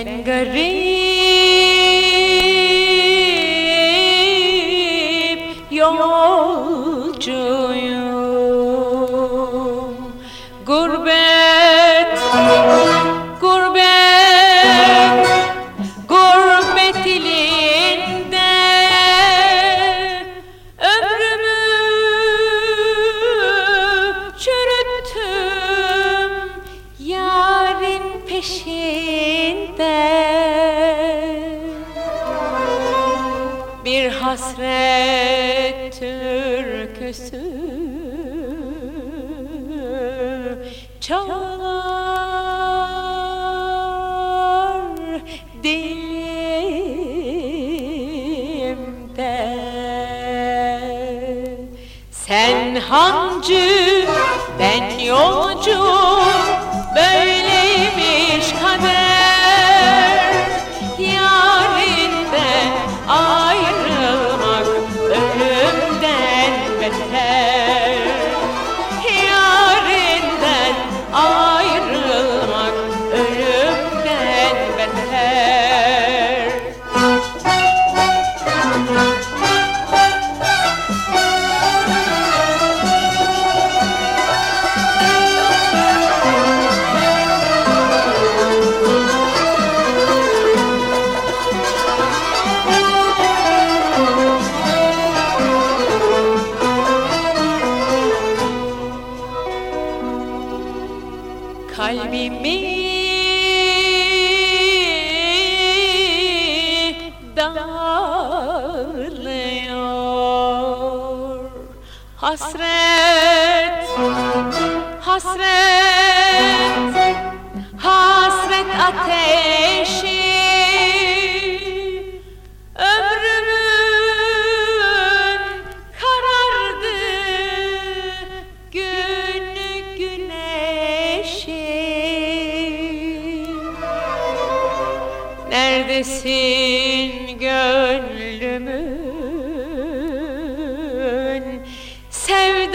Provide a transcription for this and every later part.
Ben garip yolcuyum. Gurbet, gurbet, gurbet ilinde Ömrümü çürüttüm. Yarın peşinde Bir hasret türküsü. Çalar dilimde. Sen hancı ben yolcu with. Kalbimi dağılıyor Hasret, hasret, Neredesin gönlümün? Sevdalı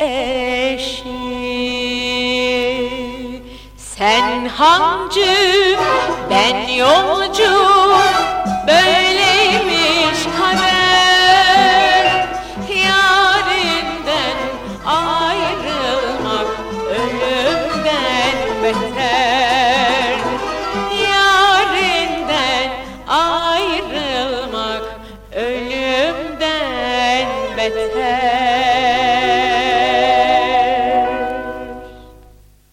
eşi. Sen hancı ben yolcu head.